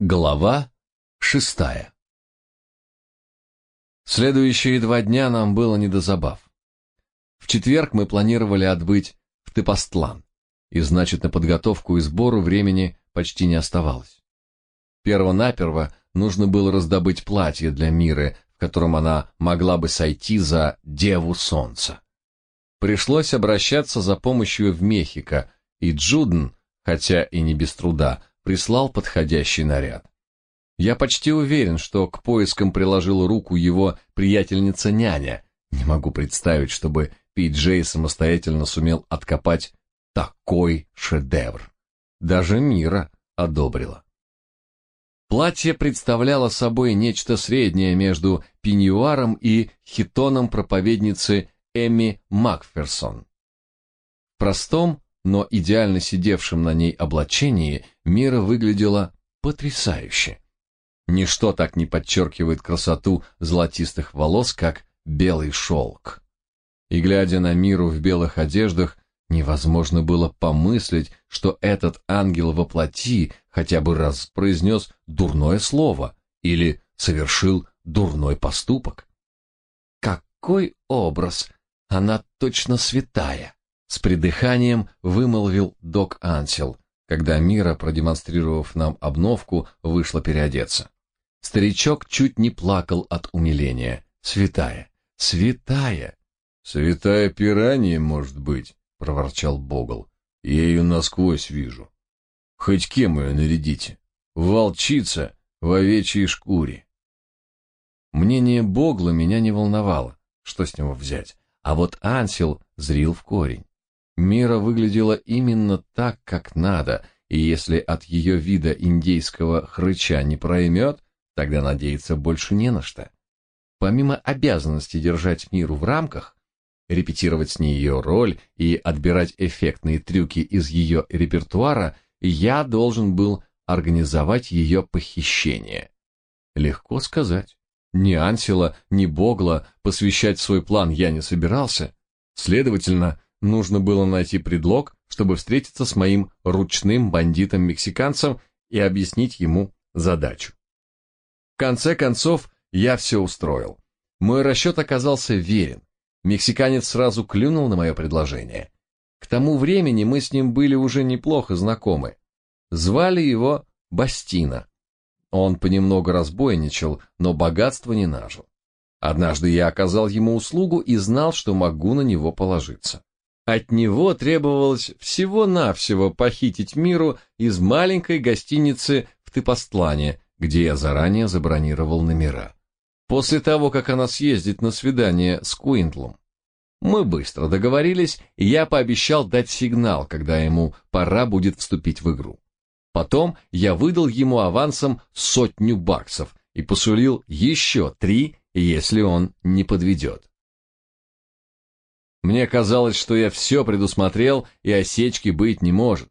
Глава шестая Следующие два дня нам было не до забав. В четверг мы планировали отбыть в Тепостлан, и значит на подготовку и сбору времени почти не оставалось. Первонаперво нужно было раздобыть платье для Миры, в котором она могла бы сойти за Деву Солнца. Пришлось обращаться за помощью в Мехико, и Джуден, хотя и не без труда, прислал подходящий наряд. Я почти уверен, что к поискам приложила руку его приятельница-няня. Не могу представить, чтобы Пи-Джей самостоятельно сумел откопать такой шедевр. Даже Мира одобрила. Платье представляло собой нечто среднее между пеньюаром и хитоном проповедницы Эми Макферсон. В простом, но идеально сидевшем на ней облачении Мира выглядела потрясающе. Ничто так не подчеркивает красоту золотистых волос, как белый шелк. И глядя на Миру в белых одеждах, невозможно было помыслить, что этот ангел во плоти хотя бы раз произнес дурное слово или совершил дурной поступок. Какой образ! Она точно святая! С придыханием вымолвил док Ансел, когда Мира, продемонстрировав нам обновку, вышла переодеться. Старичок чуть не плакал от умиления. Святая! Святая! Святая пиранья, может быть, проворчал Богл. Я ее насквозь вижу. Хоть кем ее нарядите? Волчица в овечьей шкуре. Мнение Богла меня не волновало. Что с него взять? А вот Ансел зрил в корень. Мира выглядела именно так, как надо, и если от ее вида индейского хрыча не проймет, тогда надеяться больше не на что. Помимо обязанности держать Миру в рамках, репетировать с ней ее роль и отбирать эффектные трюки из ее репертуара, я должен был организовать ее похищение. Легко сказать. Ни Ансела, ни Богла посвящать свой план я не собирался. Следовательно, Нужно было найти предлог, чтобы встретиться с моим ручным бандитом-мексиканцем и объяснить ему задачу. В конце концов, я все устроил. Мой расчет оказался верен. Мексиканец сразу клюнул на мое предложение. К тому времени мы с ним были уже неплохо знакомы. Звали его Бастина. Он понемногу разбойничал, но богатства не нажил. Однажды я оказал ему услугу и знал, что могу на него положиться. От него требовалось всего-навсего похитить Миру из маленькой гостиницы в Тыпостлане, где я заранее забронировал номера. После того, как она съездит на свидание с Куинтлом. Мы быстро договорились, и я пообещал дать сигнал, когда ему пора будет вступить в игру. Потом я выдал ему авансом сотню баксов и посулил еще три, если он не подведет. Мне казалось, что я все предусмотрел, и осечки быть не может.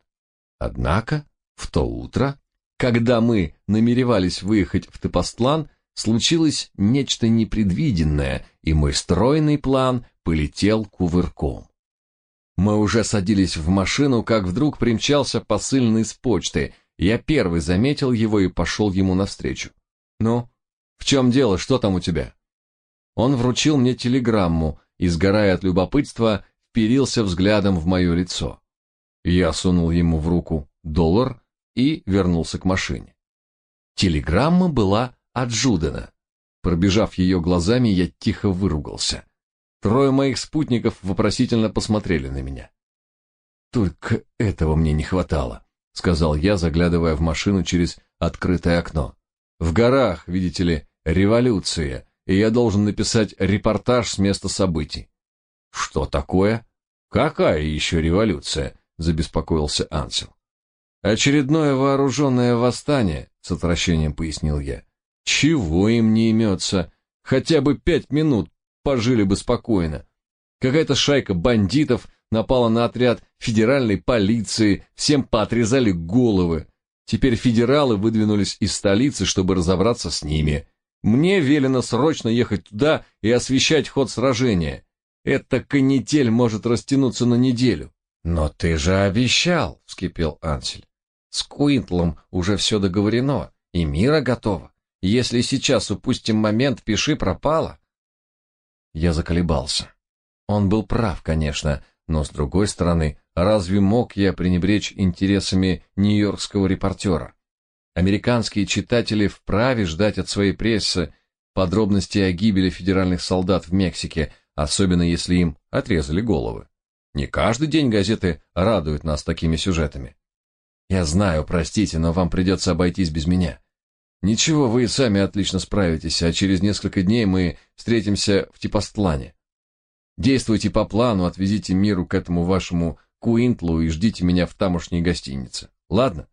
Однако, в то утро, когда мы намеревались выехать в Тепостлан, случилось нечто непредвиденное, и мой стройный план полетел кувырком. Мы уже садились в машину, как вдруг примчался посыльный с почты. Я первый заметил его и пошел ему навстречу. «Ну, в чем дело, что там у тебя?» Он вручил мне телеграмму, и, сгорая от любопытства, вперился взглядом в мое лицо. Я сунул ему в руку доллар и вернулся к машине. Телеграмма была от Джудена. Пробежав ее глазами, я тихо выругался. Трое моих спутников вопросительно посмотрели на меня. «Только этого мне не хватало», — сказал я, заглядывая в машину через открытое окно. «В горах, видите ли, революция, и я должен написать репортаж с места событий. Что такое? Какая еще революция? забеспокоился Ансел. Очередное вооруженное восстание, с отвращением пояснил я. Чего им не имется? Хотя бы пять минут пожили бы спокойно. Какая-то шайка бандитов напала на отряд федеральной полиции, всем поотрезали головы. Теперь федералы выдвинулись из столицы, чтобы разобраться с ними. Мне велено срочно ехать туда и освещать ход сражения. Эта канитель может растянуться на неделю. Но ты же обещал, вскипел Ансель. С Куинтлом уже все договорено, И Мира готова. Если сейчас упустим момент, пиши пропало. Я заколебался. Он был прав, конечно, но с другой стороны, разве мог я пренебречь интересами нью-йоркского репортера? Американские читатели вправе ждать от своей прессы подробностей о гибели федеральных солдат в Мексике, особенно если им отрезали головы. Не каждый день газеты радуют нас такими сюжетами. Я знаю, простите, но вам придется обойтись без меня. Ничего, вы и сами отлично справитесь, а через несколько дней мы встретимся в Типостлане. Действуйте по плану, отвезите миру к этому вашему Куинтлу и ждите меня в тамошней гостинице. Ладно?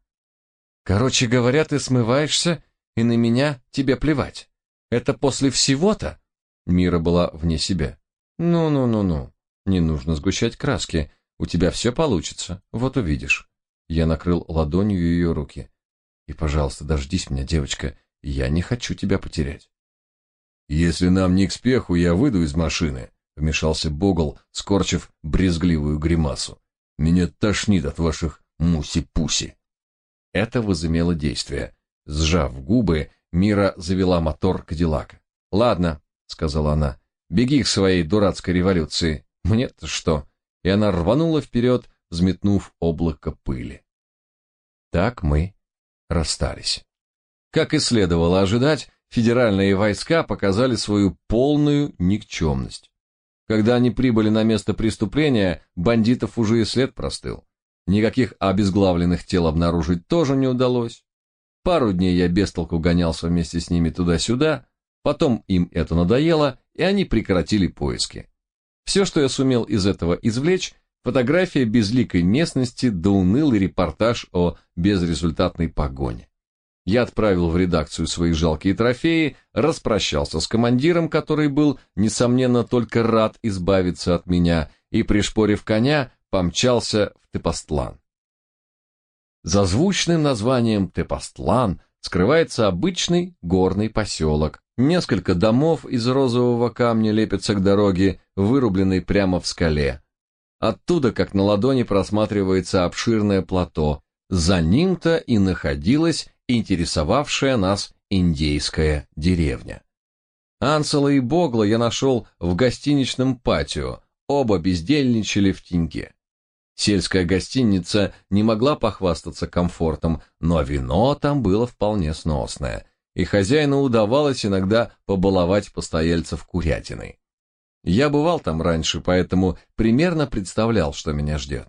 Короче говоря, ты смываешься, и на меня тебе плевать. Это после всего-то? Мира была вне себя. Ну-ну-ну-ну. Не нужно сгущать краски. У тебя все получится. Вот увидишь. Я накрыл ладонью ее руки. И, пожалуйста, дождись меня, девочка. Я не хочу тебя потерять. Если нам не к спеху, я выйду из машины, вмешался Богл, скорчив брезгливую гримасу. Меня тошнит от ваших муси-пуси. Это возымело действие. Сжав губы, Мира завела мотор Кадиллака. «Ладно», — сказала она, — «беги к своей дурацкой революции. Мне-то что?» И она рванула вперед, взметнув облако пыли. Так мы расстались. Как и следовало ожидать, федеральные войска показали свою полную никчемность. Когда они прибыли на место преступления, бандитов уже и след простыл. Никаких обезглавленных тел обнаружить тоже не удалось. Пару дней я без толку гонялся вместе с ними туда-сюда, потом им это надоело, и они прекратили поиски. Все, что я сумел из этого извлечь, фотография безликой местности да унылый репортаж о безрезультатной погоне. Я отправил в редакцию свои жалкие трофеи, распрощался с командиром, который был, несомненно, только рад избавиться от меня, и, пришпорив коня, помчался в Тепостлан. За звучным названием Тепостлан скрывается обычный горный поселок. Несколько домов из розового камня лепятся к дороге, вырубленной прямо в скале. Оттуда, как на ладони, просматривается обширное плато. За ним-то и находилась интересовавшая нас индейская деревня. Ансела и Богла я нашел в гостиничном патио, оба бездельничали в теньке. Сельская гостиница не могла похвастаться комфортом, но вино там было вполне сносное, и хозяину удавалось иногда побаловать постояльцев курятиной. Я бывал там раньше, поэтому примерно представлял, что меня ждет.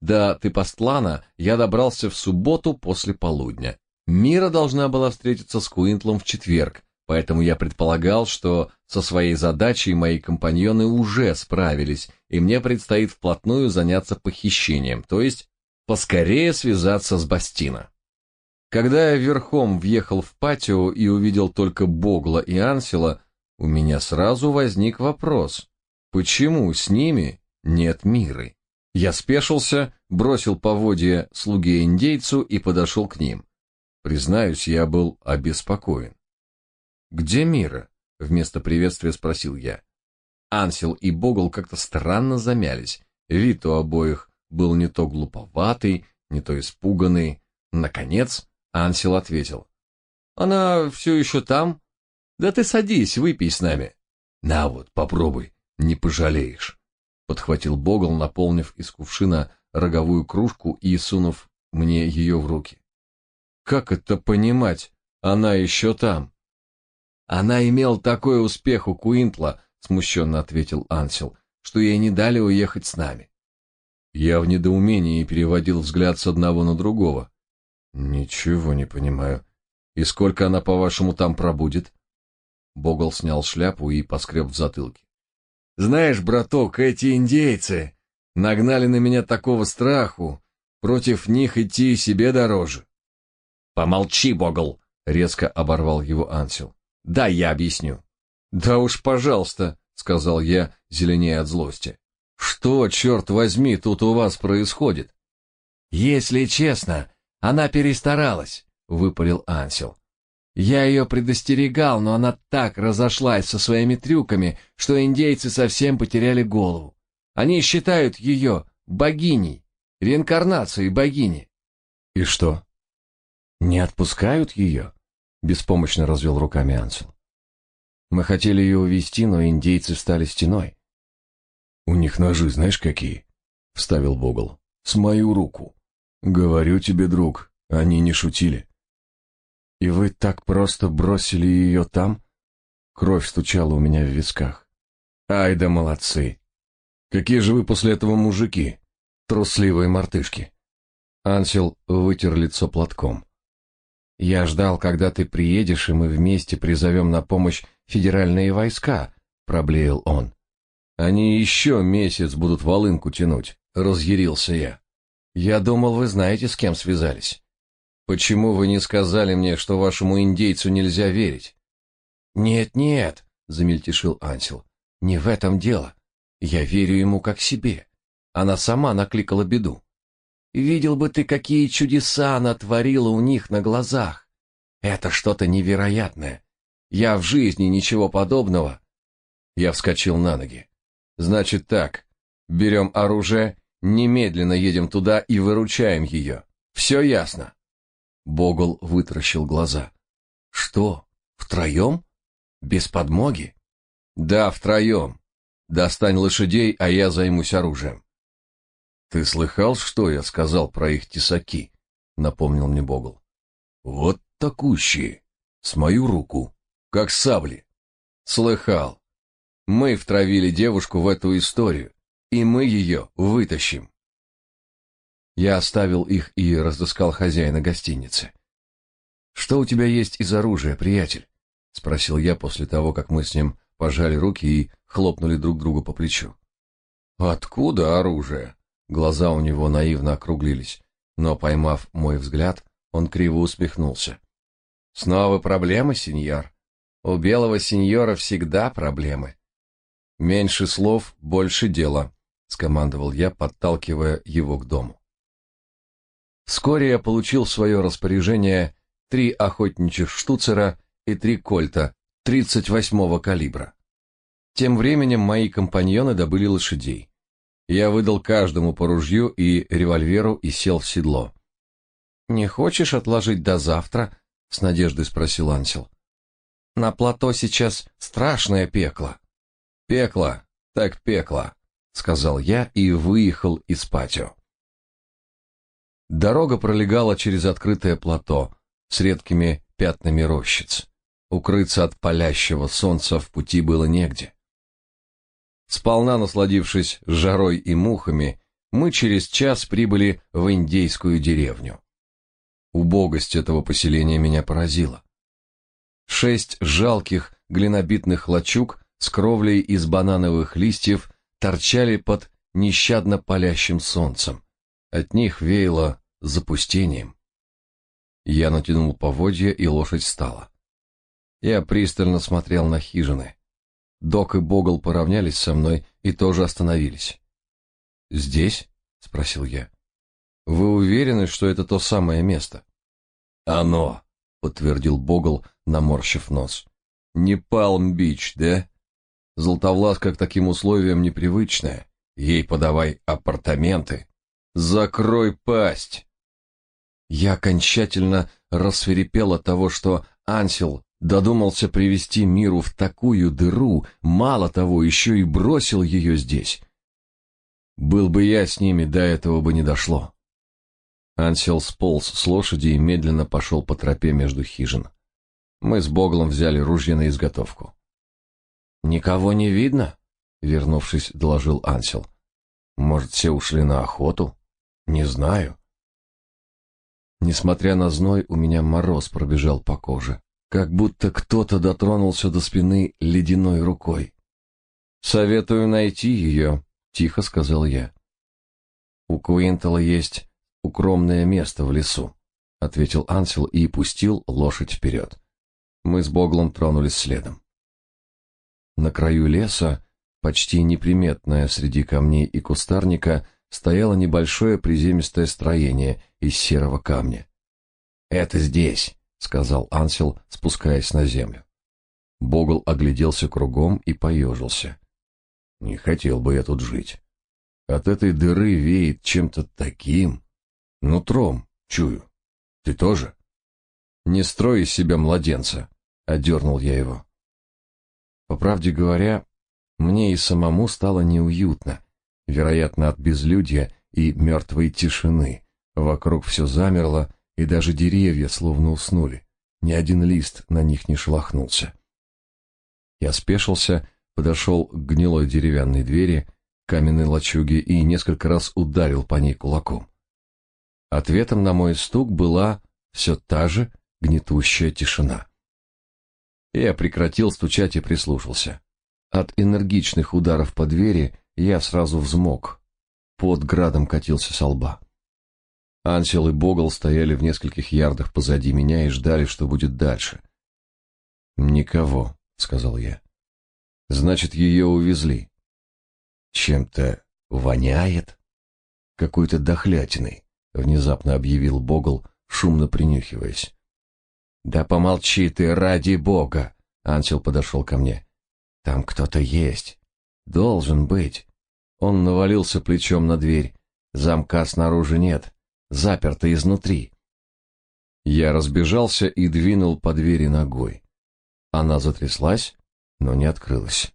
До Тыпостлана я добрался в субботу после полудня. Мира должна была встретиться с Куинтлом в четверг, поэтому я предполагал, что со своей задачей мои компаньоны уже справились, и мне предстоит вплотную заняться похищением, то есть поскорее связаться с Бастина. Когда я верхом въехал в патио и увидел только Богла и Ансела, у меня сразу возник вопрос, почему с ними нет миры? Я спешился, бросил поводья слуге-индейцу и подошел к ним. Признаюсь, я был обеспокоен. «Где Мира?» — вместо приветствия спросил я. Ансел и Богл как-то странно замялись. Вид у обоих был не то глуповатый, не то испуганный. Наконец Ансел ответил. «Она все еще там? Да ты садись, выпей с нами». «На вот, попробуй, не пожалеешь», — подхватил Богл, наполнив из кувшина роговую кружку и сунув мне ее в руки. «Как это понимать? Она еще там?» Она имела такой успех у Куинтла, смущенно ответил Ансел, что ей не дали уехать с нами. Я в недоумении переводил взгляд с одного на другого. Ничего не понимаю. И сколько она, по-вашему, там пробудет? Богл снял шляпу и поскреб в затылке. Знаешь, браток, эти индейцы нагнали на меня такого страху, против них идти себе дороже. Помолчи, Богл, резко оборвал его Ансел. Да, я объясню. Да уж, пожалуйста, сказал я, зеленее от злости. Что, черт возьми, тут у вас происходит? Если честно, она перестаралась, выпалил Ансел. Я ее предостерегал, но она так разошлась со своими трюками, что индейцы совсем потеряли голову. Они считают ее богиней, реинкарнацией богини. И что? Не отпускают ее?» — беспомощно развел руками Ансел. «Мы хотели ее увезти, но индейцы стали стеной». «У них ножи знаешь какие?» — вставил Богл. «С мою руку. Говорю тебе, друг, они не шутили». «И вы так просто бросили ее там?» Кровь стучала у меня в висках. «Ай да молодцы! Какие же вы после этого мужики! Трусливые мартышки!» Ансел вытер лицо платком. «Я ждал, когда ты приедешь, и мы вместе призовем на помощь федеральные войска», — проблеял он. «Они еще месяц будут волынку тянуть», — разъярился я. «Я думал, вы знаете, с кем связались. Почему вы не сказали мне, что вашему индейцу нельзя верить?» «Нет-нет», — замельтешил Ансел, — «не в этом дело. Я верю ему как себе. Она сама накликала беду. Видел бы ты, какие чудеса она творила у них на глазах. Это что-то невероятное. Я в жизни ничего подобного. Я вскочил на ноги. Значит так, берем оружие, немедленно едем туда и выручаем ее. Все ясно. Богол вытаращил глаза. Что, втроем? Без подмоги? Да, втроем. Достань лошадей, а я займусь оружием. Ты слыхал, что я сказал про их тесаки? Напомнил мне Богл. Вот такущие, с мою руку, как сабли. Слыхал. Мы втравили девушку в эту историю, и мы ее вытащим. Я оставил их и разыскал хозяина гостиницы. Что у тебя есть из оружия, приятель? спросил я после того, как мы с ним пожали руки и хлопнули друг друга по плечу. Откуда оружие? Глаза у него наивно округлились, но, поймав мой взгляд, он криво усмехнулся. «Снова проблемы, сеньор? У белого сеньора всегда проблемы». «Меньше слов, больше дела», — скомандовал я, подталкивая его к дому. Вскоре я получил в свое распоряжение три охотничьих штуцера и три кольта 38-го калибра. Тем временем мои компаньоны добыли лошадей. Я выдал каждому по ружью и револьверу и сел в седло. «Не хочешь отложить до завтра?» — с надеждой спросил Ансел. «На плато сейчас страшное пекло». «Пекло, так пекло», — сказал я и выехал из патио. Дорога пролегала через открытое плато с редкими пятнами рощиц. Укрыться от палящего солнца в пути было негде. Сполна насладившись жарой и мухами, мы через час прибыли в индейскую деревню. Убогость этого поселения меня поразила. Шесть жалких глинобитных лачуг с кровлей из банановых листьев торчали под нещадно палящим солнцем. От них веяло запустением. Я натянул поводья, и лошадь стала. Я пристально смотрел на хижины. Док и Богл поравнялись со мной и тоже остановились. «Здесь?» — спросил я. «Вы уверены, что это то самое место?» «Оно», — подтвердил Богл, наморщив нос. «Не Палм-Бич, да? Златовласка к таким условиям непривычная. Ей подавай апартаменты. Закрой пасть!» Я окончательно рассверепел от того, что Ансел додумался привести миру в такую дыру, мало того, еще и бросил ее здесь. Был бы я с ними, до этого бы не дошло. Ансел сполз с лошади и медленно пошел по тропе между хижин. Мы с Боглом взяли ружья на изготовку. «Никого не видно?» — вернувшись, доложил Ансел. «Может, все ушли на охоту? Не знаю». Несмотря на зной, у меня мороз пробежал по коже как будто кто-то дотронулся до спины ледяной рукой. «Советую найти ее», — тихо сказал я. «У Куинтала есть укромное место в лесу», — ответил Ансел и пустил лошадь вперед. Мы с Боглом тронулись следом. На краю леса, почти неприметное среди камней и кустарника, стояло небольшое приземистое строение из серого камня. «Это здесь», сказал Ансел, спускаясь на землю. Богл огляделся кругом и поежился. Не хотел бы я тут жить. От этой дыры веет чем-то таким. Нутром, чую. Ты тоже? Не строй из себя младенца, одернул я его. По правде говоря, мне и самому стало неуютно, вероятно, от безлюдья и мертвой тишины. Вокруг все замерло, и даже деревья словно уснули. Ни один лист на них не шелохнулся. Я спешился, подошел к гнилой деревянной двери каменной лачуги и несколько раз ударил по ней кулаком. Ответом на мой стук была все та же гнетущая тишина. Я прекратил стучать и прислушался. От энергичных ударов по двери я сразу взмок. Под градом катился со лба. Ансел и Богл стояли в нескольких ярдах позади меня и ждали, что будет дальше. «Никого», — сказал я. «Значит, ее увезли. Чем-то воняет?» «Какой-то дохлятиной», — внезапно объявил Богл, шумно принюхиваясь. «Да помолчи ты, ради бога!» Ансел подошел ко мне. «Там кто-то есть. Должен быть». Он навалился плечом на дверь. Замка снаружи нет, заперто изнутри. Я разбежался и двинул по двери ногой. Она затряслась, но не открылась.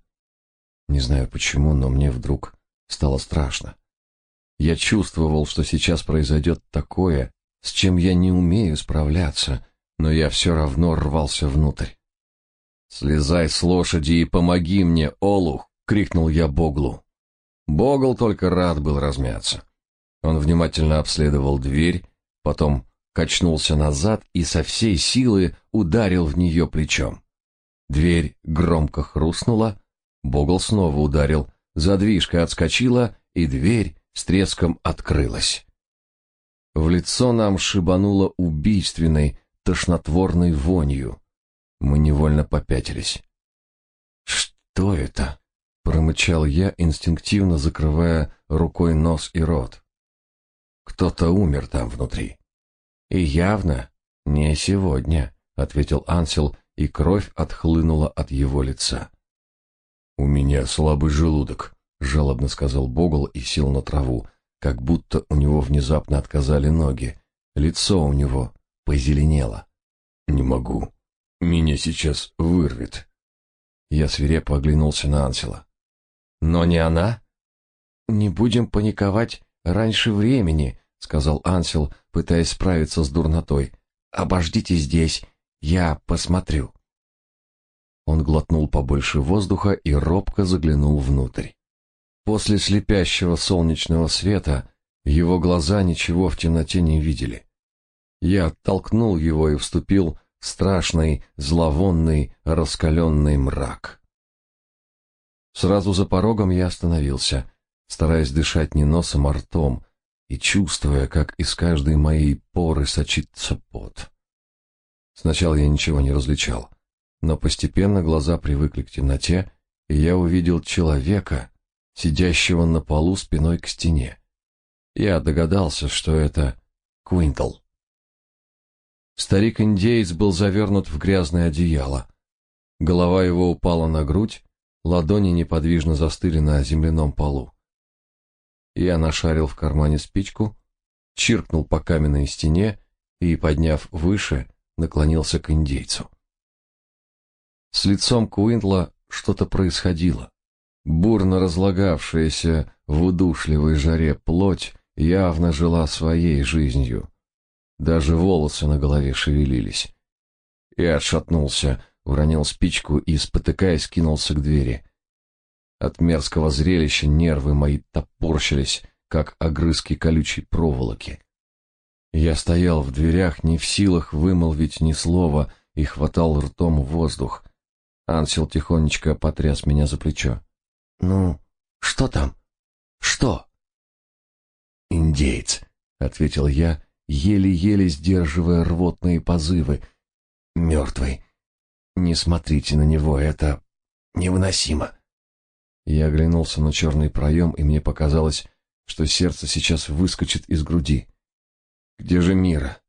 Не знаю почему, но мне вдруг стало страшно. Я чувствовал, что сейчас произойдет такое, с чем я не умею справляться, но я все равно рвался внутрь. «Слезай с лошади и помоги мне, Олух!» — крикнул я Боглу. Богл только рад был размяться. Он внимательно обследовал дверь, потом качнулся назад и со всей силы ударил в нее плечом. Дверь громко хрустнула, Богл снова ударил, задвижка отскочила, и дверь с треском открылась. В лицо нам шибануло убийственной, тошнотворной вонью. Мы невольно попятились. «Что это?» — промычал я, инстинктивно закрывая рукой нос и рот. «Кто-то умер там внутри». «И явно не сегодня», — ответил Ансел, и кровь отхлынула от его лица. «У меня слабый желудок», — жалобно сказал Богл и сел на траву, как будто у него внезапно отказали ноги. Лицо у него позеленело. «Не могу. Меня сейчас вырвет». Я свирепо оглянулся на Ансела. «Но не она?» «Не будем паниковать раньше времени», — сказал Ансел, пытаясь справиться с дурнотой. «Обождите здесь, я посмотрю». Он глотнул побольше воздуха и робко заглянул внутрь. После слепящего солнечного света его глаза ничего в темноте не видели. Я оттолкнул его и вступил в страшный, зловонный, раскаленный мрак. Сразу за порогом я остановился, стараясь дышать не носом, а ртом, и чувствуя, как из каждой моей поры сочится пот. Сначала я ничего не различал, но постепенно глаза привыкли к темноте, и я увидел человека, сидящего на полу спиной к стене. Я догадался, что это Куинтл. Старик-индеец был завернут в грязное одеяло. Голова его упала на грудь, ладони неподвижно застыли на земляном полу. Я нашарил в кармане спичку, чиркнул по каменной стене и, подняв выше, наклонился к индейцу. С лицом Куинтла что-то происходило. Бурно разлагавшаяся в удушливой жаре плоть явно жила своей жизнью. Даже волосы на голове шевелились. Я отшатнулся, уронил спичку и, спотыкаясь, кинулся к двери. От мерзкого зрелища нервы мои топорщились, как огрызки колючей проволоки. Я стоял в дверях, не в силах вымолвить ни слова, и хватал ртом воздух. Ансел тихонечко потряс меня за плечо. «Ну, что там? Что?» «Индеец», — ответил я, еле-еле сдерживая рвотные позывы. «Мертвый. Не смотрите на него, это невыносимо». Я оглянулся на черный проем, и мне показалось, что сердце сейчас выскочит из груди. Где же Мира?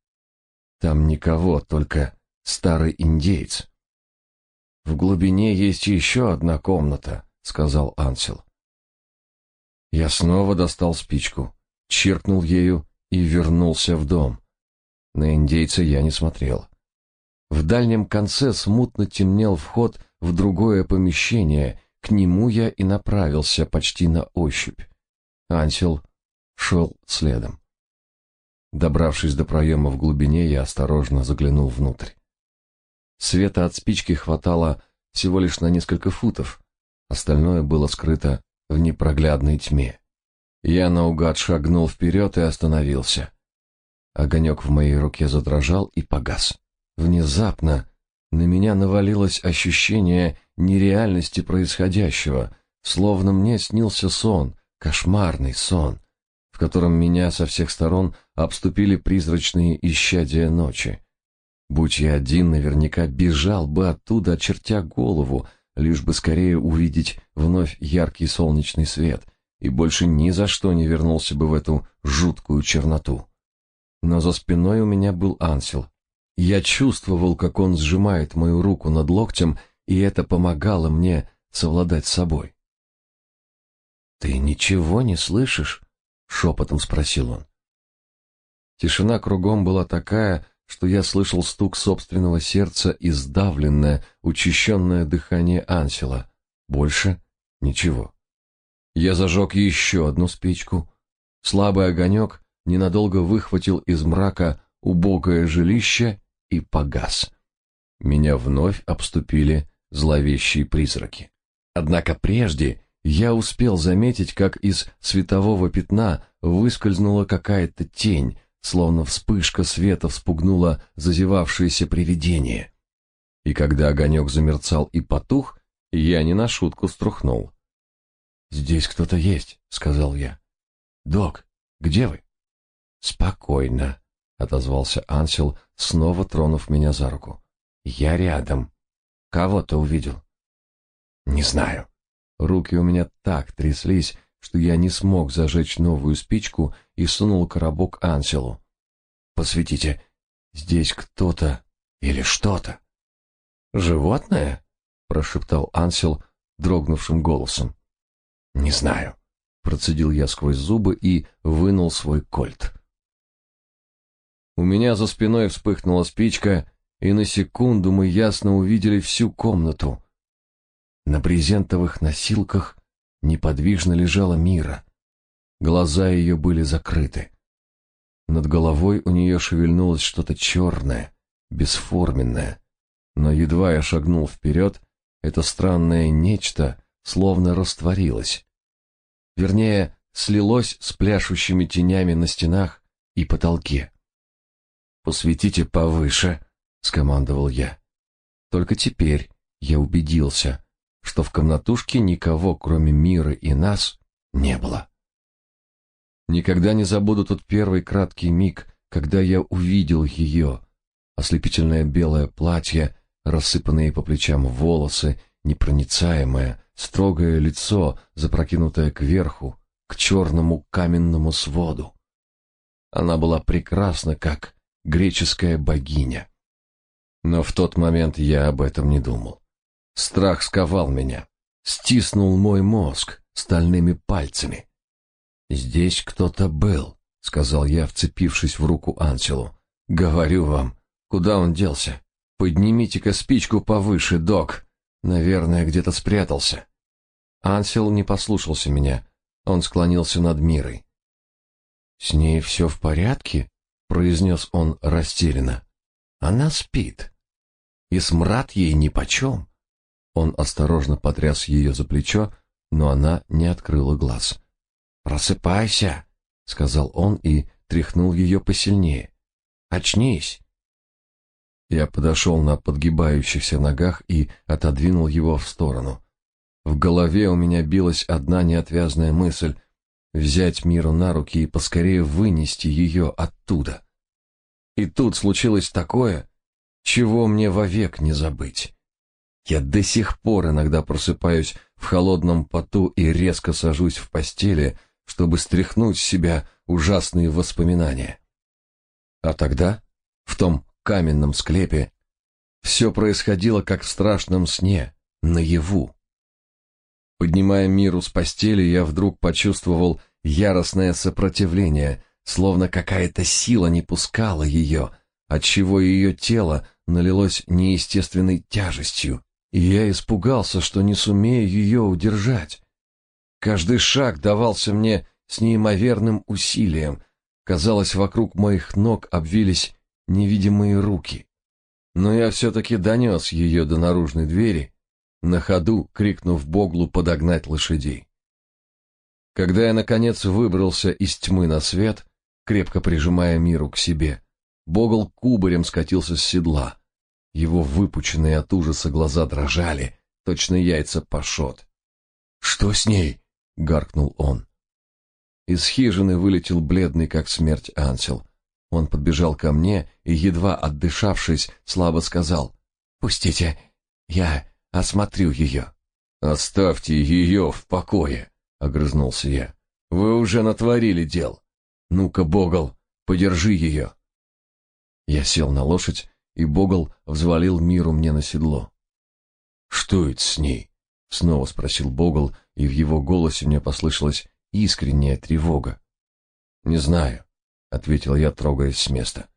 Там никого, только старый индеец. В глубине есть еще одна комната, сказал Ансел. Я снова достал спичку, чиркнул ею и вернулся в дом. На индейца я не смотрел. В дальнем конце смутно темнел вход в другое помещение, к нему я и направился почти на ощупь. Ансел шел следом. Добравшись до проема в глубине, я осторожно заглянул внутрь. Света от спички хватало всего лишь на несколько футов, остальное было скрыто в непроглядной тьме. Я наугад шагнул вперед и остановился. Огонек в моей руке задрожал и погас. Внезапно на меня навалилось ощущение нереальности происходящего, словно мне снился сон, кошмарный сон, в котором меня со всех сторон обступили призрачные исчадия ночи. Будь я один, наверняка бежал бы оттуда, очертя голову, лишь бы скорее увидеть вновь яркий солнечный свет, и больше ни за что не вернулся бы в эту жуткую черноту. Но за спиной у меня был Ансел. Я чувствовал, как он сжимает мою руку над локтем, и это помогало мне совладать с собой. «Ты ничего не слышишь?» — шепотом спросил он. Тишина кругом была такая, что я слышал стук собственного сердца и сдавленное, учащенное дыхание Ансела. Больше ничего. Я зажег еще одну спичку. Слабый огонек ненадолго выхватил из мрака убогое жилище и погас. Меня вновь обступили зловещие призраки. Однако прежде я успел заметить, как из светового пятна выскользнула какая-то тень, словно вспышка света вспугнула зазевавшееся привидение. И когда огонек замерцал и потух, я не на шутку струхнул. «Здесь кто-то есть», — сказал я. «Док, где вы?» «Спокойно», — отозвался Ансел, снова тронув меня за руку. «Я рядом. Кого ты увидел?» «Не знаю». Руки у меня так тряслись, что я не смог зажечь новую спичку и сунул коробок Анселу. «Посветите, здесь кто-то или что-то?» «Животное?» — прошептал Ансел дрогнувшим голосом. «Не знаю», — процедил я сквозь зубы и вынул свой кольт. У меня за спиной вспыхнула спичка, и на секунду мы ясно увидели всю комнату. На брезентовых носилках неподвижно лежала Мира. Глаза ее были закрыты. Над головой у нее шевельнулось что-то черное, бесформенное. Но едва я шагнул вперед, это странное нечто словно растворилось. Вернее, слилось с пляшущими тенями на стенах и потолке. «Посветите повыше», — скомандовал я. Только теперь я убедился, что в комнатушке никого, кроме мира и нас, не было. Никогда не забуду тот первый краткий миг, когда я увидел ее. Ослепительное белое платье, рассыпанные по плечам волосы, непроницаемое, строгое лицо, запрокинутое кверху, к черному каменному своду. Она была прекрасна, как греческая богиня. Но в тот момент я об этом не думал. Страх сковал меня, стиснул мой мозг стальными пальцами. «Здесь кто-то был», — сказал я, вцепившись в руку Анселу. «Говорю вам, куда он делся? Поднимите-ка спичку повыше, док. Наверное, где-то спрятался». Ансел не послушался меня. Он склонился над Мирой. «С ней все в порядке?» — произнес он растерянно. «Она спит. И смрад ей нипочем. Он осторожно потряс ее за плечо, но она не открыла глаз. «Просыпайся!» — сказал он и тряхнул ее посильнее. «Очнись!» Я подошел на подгибающихся ногах и отодвинул его в сторону. В голове у меня билась одна неотвязная мысль — взять миру на руки и поскорее вынести ее оттуда. И тут случилось такое, чего мне вовек не забыть. Я до сих пор иногда просыпаюсь в холодном поту и резко сажусь в постели, чтобы стряхнуть с себя ужасные воспоминания. А тогда, в том каменном склепе, все происходило как в страшном сне, наяву. Поднимая миру с постели, я вдруг почувствовал яростное сопротивление, словно какая-то сила не пускала ее, отчего ее тело налилось неестественной тяжестью, и я испугался, что не сумею ее удержать. Каждый шаг давался мне с неимоверным усилием. Казалось, вокруг моих ног обвились невидимые руки. Но я все-таки донес ее до наружной двери, на ходу крикнув Боглу подогнать лошадей. Когда я, наконец, выбрался из тьмы на свет, крепко прижимая миру к себе, Богл кубарем скатился с седла. Его выпученные от ужаса глаза дрожали, точно яйца пашот. «Что с ней?» — гаркнул он. Из хижины вылетел бледный, как смерть, Ансел. Он подбежал ко мне и, едва отдышавшись, слабо сказал, «Пустите, я осмотрю ее». «Оставьте ее в покое», — огрызнулся я. «Вы уже натворили дел. Ну-ка, Богол, подержи ее». Я сел на лошадь, и Богол взвалил миру мне на седло. «Что это с ней?» — снова спросил Богол, и в его голосе мне послышалась искренняя тревога. «Не знаю», — ответил я, трогаясь с места.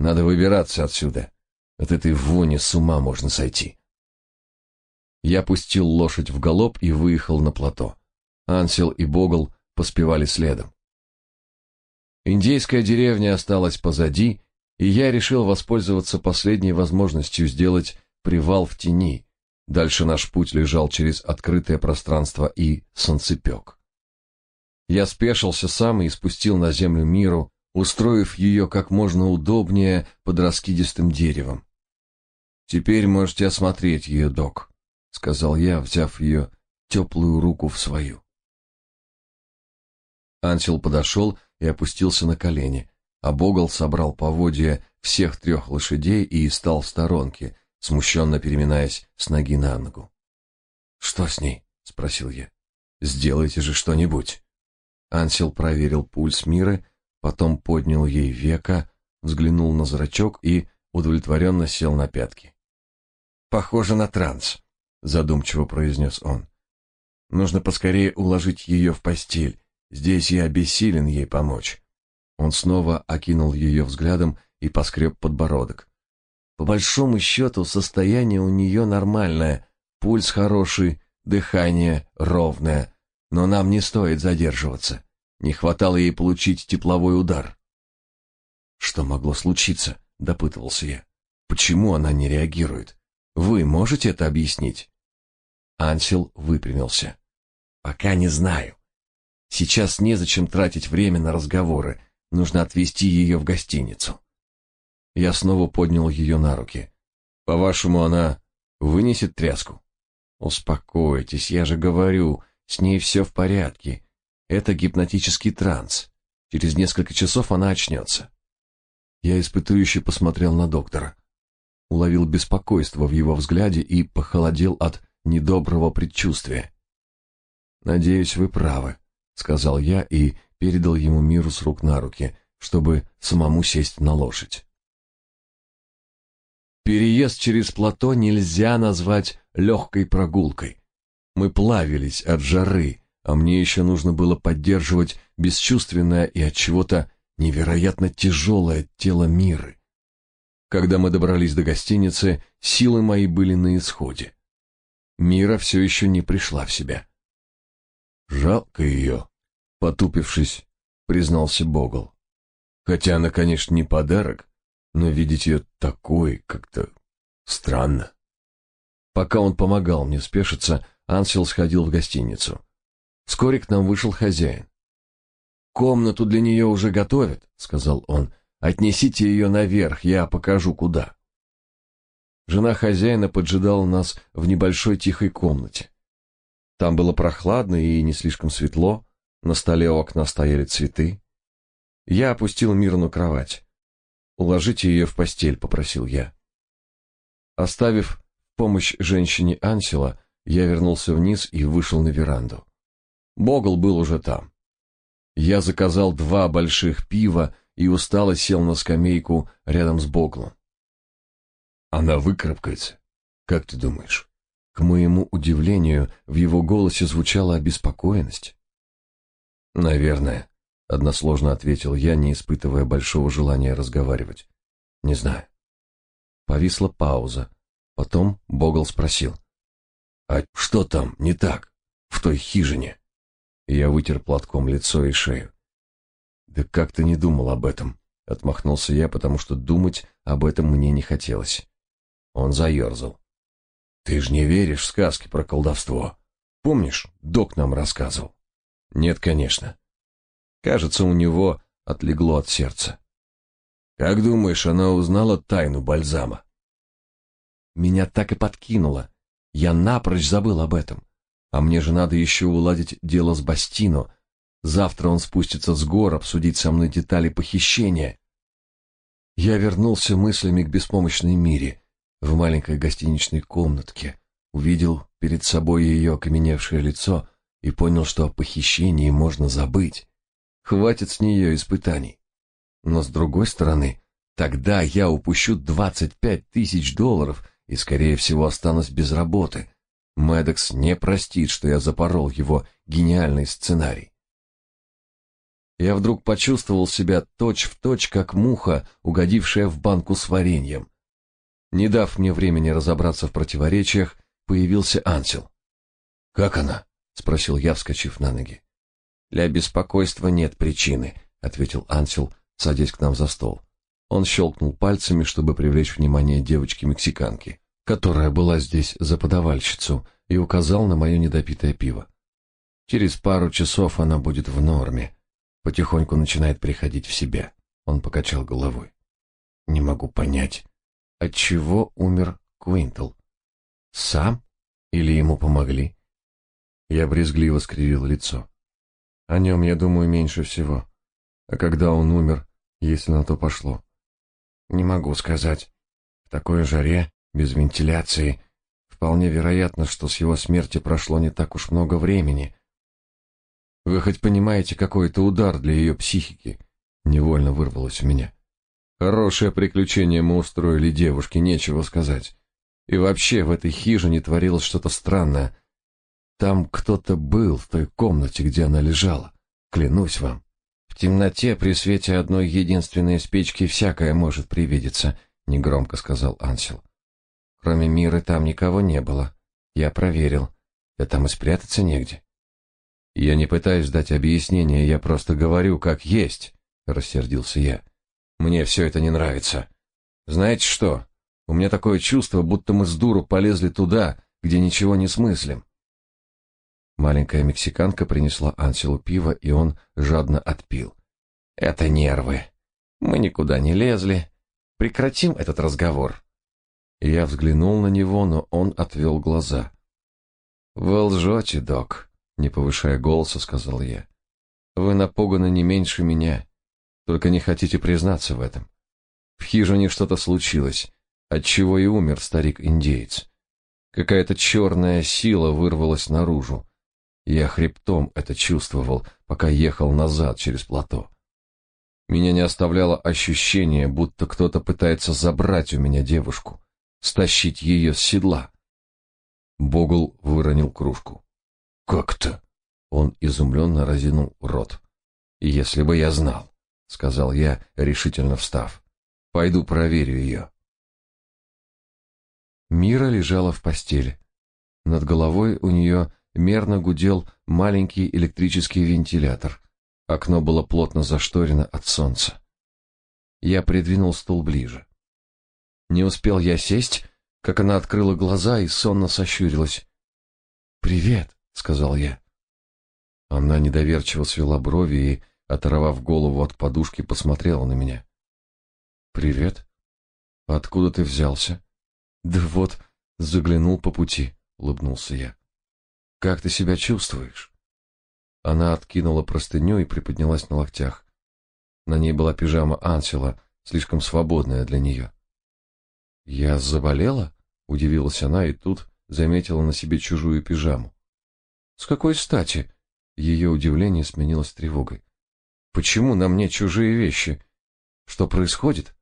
«Надо выбираться отсюда. От этой вони с ума можно сойти». Я пустил лошадь в галоп и выехал на плато. Ансел и Богол поспевали следом. Индейская деревня осталась позади, и я решил воспользоваться последней возможностью сделать привал в тени. Дальше наш путь лежал через открытое пространство и солнцепек. Я спешился сам и спустил на землю миру, устроив ее как можно удобнее под раскидистым деревом. «Теперь можете осмотреть ее, док», — сказал я, взяв ее теплую руку в свою. Ансел подошел и опустился на колени, а Богол собрал поводья всех трех лошадей и стал в сторонке, смущенно переминаясь с ноги на ногу. «Что с ней?» — спросил я. «Сделайте же что-нибудь». Ансел проверил пульс Миры, потом поднял ей века, взглянул на зрачок и удовлетворенно сел на пятки. «Похоже на транс», — задумчиво произнес он. «Нужно поскорее уложить ее в постель. Здесь я бессилен ей помочь. Он снова окинул ее взглядом и поскреб подбородок. По большому счету, состояние у нее нормальное, пульс хороший, дыхание ровное, но нам не стоит задерживаться. Не хватало ей получить тепловой удар. Что могло случиться? допытывался я. Почему она не реагирует? Вы можете это объяснить? Ансел выпрямился. Пока не знаю. Сейчас незачем тратить время на разговоры. Нужно отвезти ее в гостиницу. Я снова поднял ее на руки. По-вашему, она вынесет тряску? Успокойтесь, я же говорю, с ней все в порядке. Это гипнотический транс. Через несколько часов она очнется. Я испытующе посмотрел на доктора. Уловил беспокойство в его взгляде и похолодел от недоброго предчувствия. Надеюсь, вы правы, сказал я и передал ему миру с рук на руки, чтобы самому сесть на лошадь. Переезд через плато нельзя назвать легкой прогулкой. Мы плавились от жары, а мне еще нужно было поддерживать бесчувственное и от чего-то невероятно тяжелое тело Миры. Когда мы добрались до гостиницы, силы мои были на исходе. Мира все еще не пришла в себя. Жалко ее, потупившись, признался Богл. Хотя она, конечно, не подарок, но видеть ее такой как-то странно. Пока он помогал мне спешиться, Ансел сходил в гостиницу. Вскоре к нам вышел хозяин. «Комнату для нее уже готовят», — сказал он. «Отнесите ее наверх, я покажу, куда». Жена хозяина поджидала нас в небольшой тихой комнате. Там было прохладно и не слишком светло, на столе у окна стояли цветы. Я опустил Миру на кровать. «Уложите ее в постель», — попросил я. Оставив помощь женщине Ансела, я вернулся вниз и вышел на веранду. Богл был уже там. Я заказал два больших пива и устало сел на скамейку рядом с Боглом. Она выкарабкается, как ты думаешь? К моему удивлению, в его голосе звучала обеспокоенность. Наверное, односложно ответил я, не испытывая большого желания разговаривать. Не знаю. Повисла пауза. Потом Богл спросил. «А что там не так в той хижине?» Я вытер платком лицо и шею. «Да как ты не думал об этом?» — отмахнулся я, потому что думать об этом мне не хотелось. Он заерзал. «Ты ж не веришь в сказки про колдовство. Помнишь, док нам рассказывал?» «Нет, конечно». Кажется, у него отлегло от сердца. «Как думаешь, она узнала тайну бальзама?» Меня так и подкинуло. Я напрочь забыл об этом. А мне же надо еще уладить дело с Бастино. Завтра он спустится с гор обсудить со мной детали похищения. Я вернулся мыслями к беспомощной Мире в маленькой гостиничной комнатке, увидел перед собой ее окаменевшее лицо и понял, что о похищении можно забыть. Хватит с нее испытаний. Но с другой стороны, тогда я упущу двадцать пять тысяч долларов и, скорее всего, останусь без работы. Медекс не простит, что я запорол его гениальный сценарий. Я вдруг почувствовал себя точь-в-точь, точь, как муха, угодившая в банку с вареньем. Не дав мне времени разобраться в противоречиях, появился Ансел. «Как она?» — спросил я, вскочив на ноги. «Для беспокойства нет причины», — ответил Ансел, садясь к нам за стол. Он щелкнул пальцами, чтобы привлечь внимание девочки-мексиканки которая была здесь за подавальщицу, и указал на мое недопитое пиво. Через пару часов она будет в норме. Потихоньку начинает приходить в себя. Он покачал головой. Не могу понять, от чего умер Квинтл? Сам или ему помогли? Я брезгливо скривил лицо. О нем я думаю меньше всего. А когда он умер, если на то пошло? Не могу сказать. В такой жаре без вентиляции. Вполне вероятно, что с его смерти прошло не так уж много времени. Вы хоть понимаете, какой это удар для ее психики? Невольно вырвалось у меня. Хорошее приключение мы устроили девушке, нечего сказать. И вообще в этой хижине творилось что-то странное. Там кто-то был в той комнате, где она лежала. Клянусь вам. В темноте при свете одной единственной спички всякое может привидеться, негромко сказал Ансел. Кроме Миры там никого не было. Я проверил. Да там и спрятаться негде. Я не пытаюсь дать объяснение, я просто говорю, как есть, рассердился я. Мне все это не нравится. Знаете что? У меня такое чувство, будто мы с дуру полезли туда, где ничего не смыслим. Маленькая мексиканка принесла Анселу пиво, и он жадно отпил. Это нервы. Мы никуда не лезли. Прекратим этот разговор. Я взглянул на него, но он отвел глаза. «Вы лжете, док», — не повышая голоса, сказал я. «Вы напуганы не меньше меня, только не хотите признаться в этом. В хижине что-то случилось, отчего и умер старик-индеец. Какая-то черная сила вырвалась наружу. Я хребтом это чувствовал, пока ехал назад через плато. Меня не оставляло ощущение, будто кто-то пытается забрать у меня девушку стащить ее с седла. Богл выронил кружку. «Как-то?» Он изумленно разинул рот. «Если бы я знал», — сказал я, решительно встав. «Пойду проверю ее». Мира лежала в постели. Над головой у нее мерно гудел маленький электрический вентилятор. Окно было плотно зашторено от солнца. Я придвинул стул ближе. Не успел я сесть, как она открыла глаза и сонно сощурилась. «Привет», — сказал я. Она недоверчиво свела брови и, оторвав голову от подушки, посмотрела на меня. «Привет. Откуда ты взялся?» «Да вот, заглянул по пути», — улыбнулся я. «Как ты себя чувствуешь?» Она откинула простыню и приподнялась на локтях. На ней была пижама Ансела, слишком свободная для нее. «Я заболела?» — удивилась она и тут заметила на себе чужую пижаму. «С какой стати?» Ее удивление сменилось тревогой. «Почему на мне чужие вещи? Что происходит?»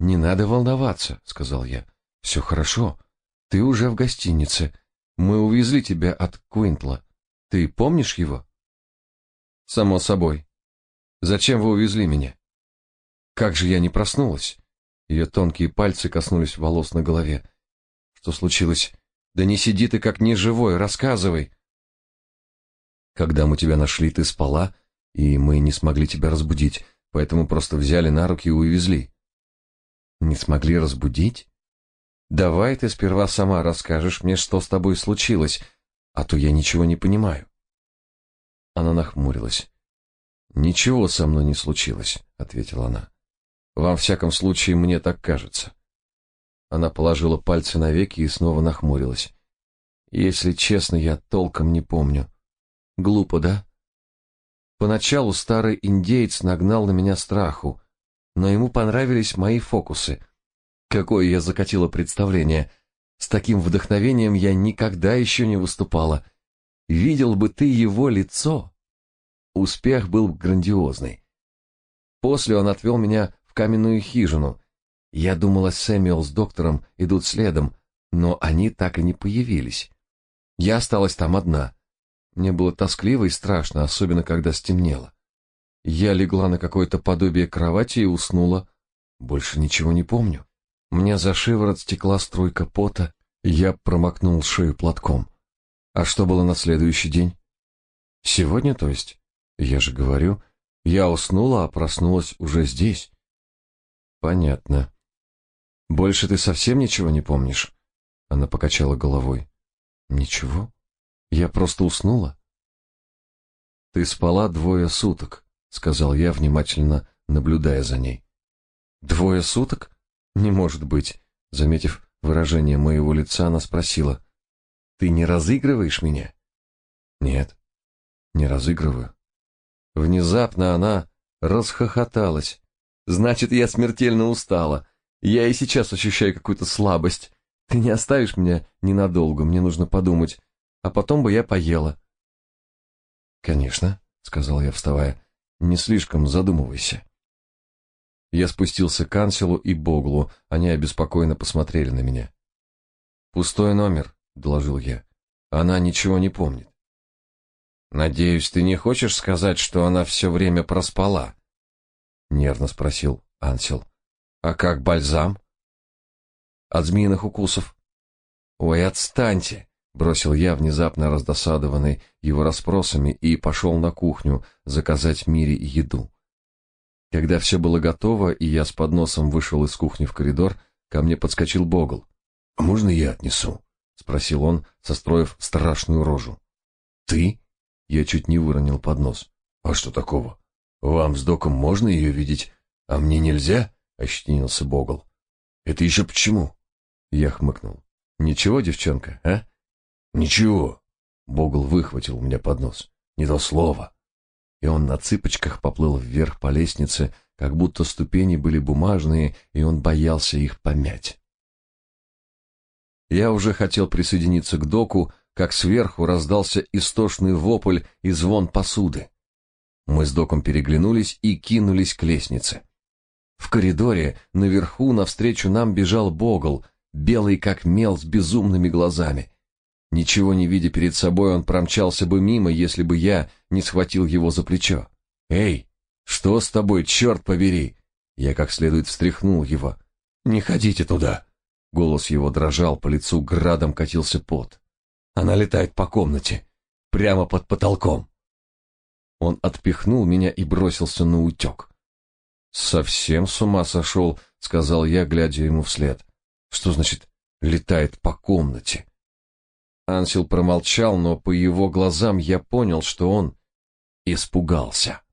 «Не надо волноваться», — сказал я. «Все хорошо. Ты уже в гостинице. Мы увезли тебя от Квинтла. Ты помнишь его?» «Само собой. Зачем вы увезли меня?» «Как же я не проснулась?» Ее тонкие пальцы коснулись волос на голове. Что случилось? Да не сиди ты как неживой, рассказывай. Когда мы тебя нашли, ты спала, и мы не смогли тебя разбудить, поэтому просто взяли на руки и увезли. Не смогли разбудить? Давай ты сперва сама расскажешь мне, что с тобой случилось, а то я ничего не понимаю. Она нахмурилась. Ничего со мной не случилось, ответила она. Во всяком случае, мне так кажется. Она положила пальцы на веки и снова нахмурилась. Если честно, я толком не помню. Глупо, да? Поначалу старый индеец нагнал на меня страху, но ему понравились мои фокусы. Какое я закатила представление. С таким вдохновением я никогда еще не выступала. Видел бы ты его лицо. Успех был грандиозный. После он отвел меня в каменную хижину. Я думала, Сэмюэл с доктором идут следом, но они так и не появились. Я осталась там одна. Мне было тоскливо и страшно, особенно когда стемнело. Я легла на какое-то подобие кровати и уснула. Больше ничего не помню. Мне за шиворот стекла струйка пота, и я промокнул шею платком. А что было на следующий день? Сегодня, то есть? Я же говорю, я уснула, а проснулась уже здесь. Понятно. Больше ты совсем ничего не помнишь? Она покачала головой. Ничего. Я просто уснула. Ты спала двое суток, сказал я, внимательно наблюдая за ней. Двое суток? Не может быть, заметив выражение моего лица, она спросила: "Ты не разыгрываешь меня?" "Нет, не разыгрываю". Внезапно она расхохоталась. "Значит, я смертельно устала. Я и сейчас ощущаю какую-то слабость. Ты не оставишь меня ненадолго, мне нужно подумать а потом бы я поела. Конечно, сказал я, вставая. Не слишком задумывайся. Я спустился к Анселу и Боглу, они обеспокоенно посмотрели на меня. Пустой номер, доложил я. Она ничего не помнит. Надеюсь, ты не хочешь сказать, что она все время проспала? нервно спросил Ансел. А как бальзам? От змеиных укусов. Ой, отстаньте, Бросил я, внезапно раздосадованный его расспросами, и пошел на кухню заказать Мире еду. Когда все было готово, и я с подносом вышел из кухни в коридор, ко мне подскочил Богл. «А можно я отнесу?» — спросил он, состроив страшную рожу. «Ты?» — я чуть не выронил поднос. «А что такого? Вам с доком можно ее видеть, а мне нельзя?» — ощетинился Богл. «Это еще почему?» Я хмыкнул. «Ничего, девчонка, а?» Ничего. Богл выхватил у меня поднос. Не то слово. И он на цыпочках поплыл вверх по лестнице, как будто ступени были бумажные, и он боялся их помять. Я уже хотел присоединиться к доку, как сверху раздался истошный вопль и звон посуды. Мы с доком переглянулись и кинулись к лестнице. В коридоре наверху навстречу нам бежал Богл, белый как мел с безумными глазами. Ничего не видя перед собой, он промчался бы мимо, если бы я не схватил его за плечо. «Эй, что с тобой, черт побери?» Я как следует встряхнул его. «Не ходите туда!» Голос его дрожал, по лицу градом катился пот. «Она летает по комнате, прямо под потолком!» Он отпихнул меня и бросился на утек. «Совсем с ума сошел», — сказал я, глядя ему вслед. «Что значит «летает по комнате»?» Ансел промолчал, но по его глазам я понял, что он испугался.